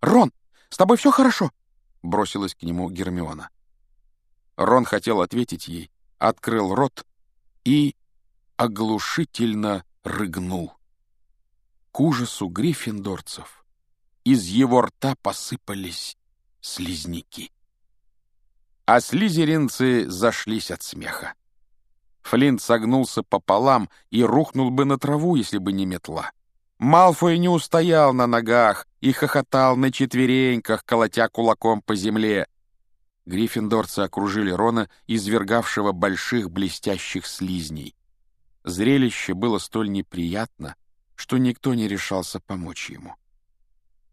Рон, с тобой все хорошо?» — бросилась к нему Гермиона. Рон хотел ответить ей, открыл рот и оглушительно рыгнул. К ужасу гриффиндорцев из его рта посыпались слизняки. А слизеринцы зашлись от смеха. Флинт согнулся пополам и рухнул бы на траву, если бы не метла. Малфой не устоял на ногах и хохотал на четвереньках, колотя кулаком по земле. Гриффиндорцы окружили Рона, извергавшего больших блестящих слизней. Зрелище было столь неприятно, что никто не решался помочь ему.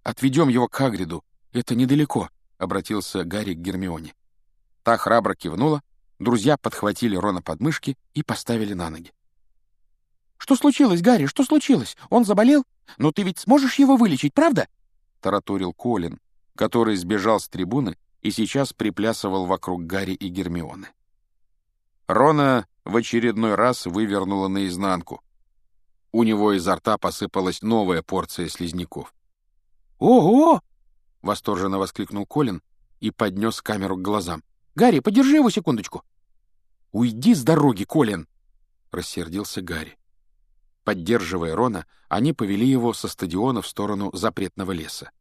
«Отведем его к Хагриду, это недалеко», — обратился Гарри к Гермионе. Та храбро кивнула, друзья подхватили Рона под мышки и поставили на ноги. «Что случилось, Гарри, что случилось? Он заболел? Но ты ведь сможешь его вылечить, правда?» — тараторил Колин, который сбежал с трибуны и сейчас приплясывал вокруг Гарри и Гермионы. Рона в очередной раз вывернула наизнанку. У него изо рта посыпалась новая порция слизняков. «Ого!» — восторженно воскликнул Колин и поднес камеру к глазам. «Гарри, подержи его секундочку!» «Уйди с дороги, Колин!» — рассердился Гарри. Поддерживая Рона, они повели его со стадиона в сторону запретного леса.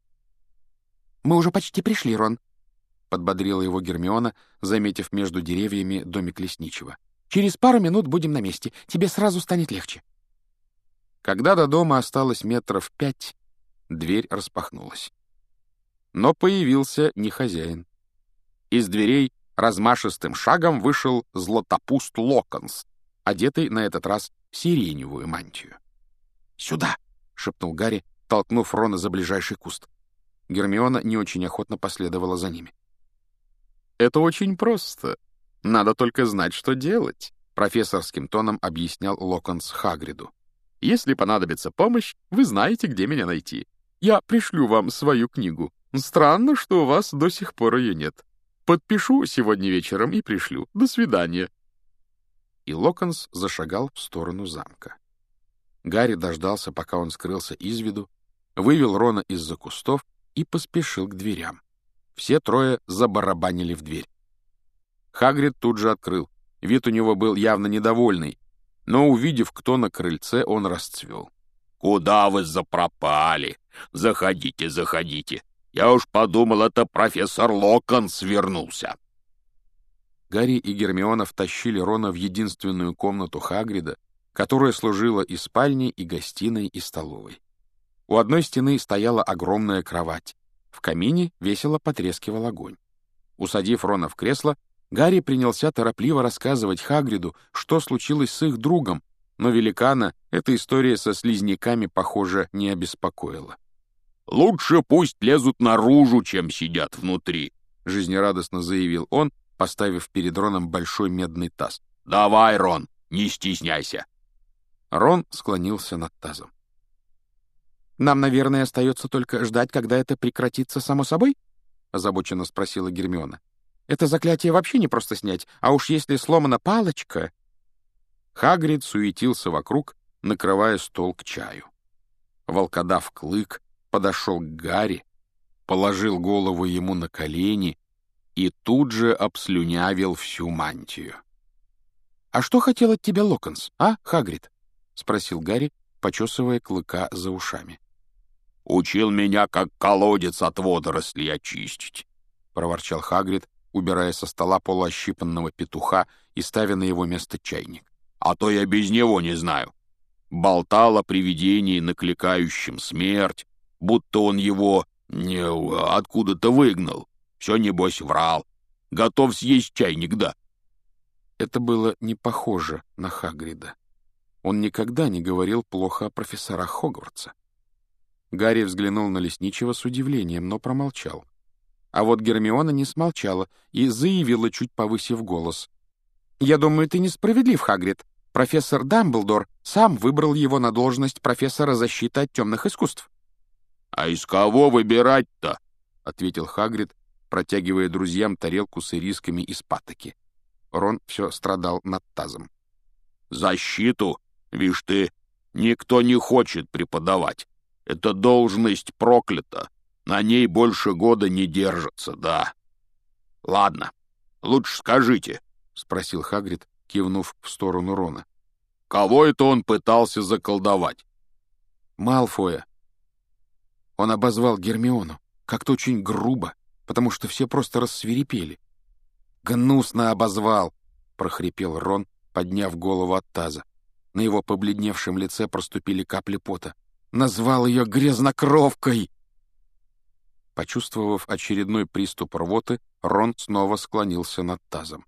«Мы уже почти пришли, Рон», — подбодрила его Гермиона, заметив между деревьями домик лесничего. Через пару минут будем на месте. Тебе сразу станет легче». Когда до дома осталось метров пять, дверь распахнулась. Но появился не хозяин. Из дверей размашистым шагом вышел златопуст Локонс, одетый на этот раз сиреневую мантию. «Сюда!» — шепнул Гарри, толкнув Рона за ближайший куст. Гермиона не очень охотно последовала за ними. «Это очень просто», «Надо только знать, что делать», — профессорским тоном объяснял Локонс Хагриду. «Если понадобится помощь, вы знаете, где меня найти. Я пришлю вам свою книгу. Странно, что у вас до сих пор ее нет. Подпишу сегодня вечером и пришлю. До свидания». И Локонс зашагал в сторону замка. Гарри дождался, пока он скрылся из виду, вывел Рона из-за кустов и поспешил к дверям. Все трое забарабанили в дверь. Хагрид тут же открыл. Вид у него был явно недовольный, но, увидев, кто на крыльце, он расцвел. «Куда вы запропали? Заходите, заходите. Я уж подумал, это профессор Локонс вернулся». Гарри и Гермиона втащили Рона в единственную комнату Хагрида, которая служила и спальней, и гостиной, и столовой. У одной стены стояла огромная кровать. В камине весело потрескивал огонь. Усадив Рона в кресло, Гарри принялся торопливо рассказывать Хагриду, что случилось с их другом, но великана эта история со слизняками, похоже, не обеспокоила. «Лучше пусть лезут наружу, чем сидят внутри», — жизнерадостно заявил он, поставив перед Роном большой медный таз. «Давай, Рон, не стесняйся». Рон склонился над тазом. «Нам, наверное, остается только ждать, когда это прекратится само собой?» — озабоченно спросила Гермиона. Это заклятие вообще не просто снять, а уж если сломана палочка...» Хагрид суетился вокруг, накрывая стол к чаю. Волкодав Клык подошел к Гарри, положил голову ему на колени и тут же обслюнявил всю мантию. «А что хотел от тебя Локонс, а, Хагрид?» — спросил Гарри, почесывая Клыка за ушами. «Учил меня, как колодец от водорослей очистить», — проворчал Хагрид, убирая со стола полуощипанного петуха и ставя на его место чайник. «А то я без него не знаю». Болтал о привидении, накликающем смерть, будто он его не откуда-то выгнал. Все, небось, врал. Готов съесть чайник, да. Это было не похоже на Хагрида. Он никогда не говорил плохо о профессорах Хогвартса. Гарри взглянул на лесничего с удивлением, но промолчал. А вот Гермиона не смолчала и заявила, чуть повысив голос. «Я думаю, ты несправедлив, Хагрид. Профессор Дамблдор сам выбрал его на должность профессора защиты от темных искусств». «А из кого выбирать-то?» — ответил Хагрид, протягивая друзьям тарелку с ирисками из патоки. Рон все страдал над тазом. «Защиту, вишь ты, никто не хочет преподавать. Эта должность проклята. На ней больше года не держится, да. Ладно, лучше скажите, — спросил Хагрид, кивнув в сторону Рона. Кого это он пытался заколдовать? Малфоя. Он обозвал Гермиону, как-то очень грубо, потому что все просто рассверепели. «Гнусно обозвал!» — прохрипел Рон, подняв голову от таза. На его побледневшем лице проступили капли пота. «Назвал ее грязнокровкой!» Почувствовав очередной приступ рвоты, Рон снова склонился над тазом.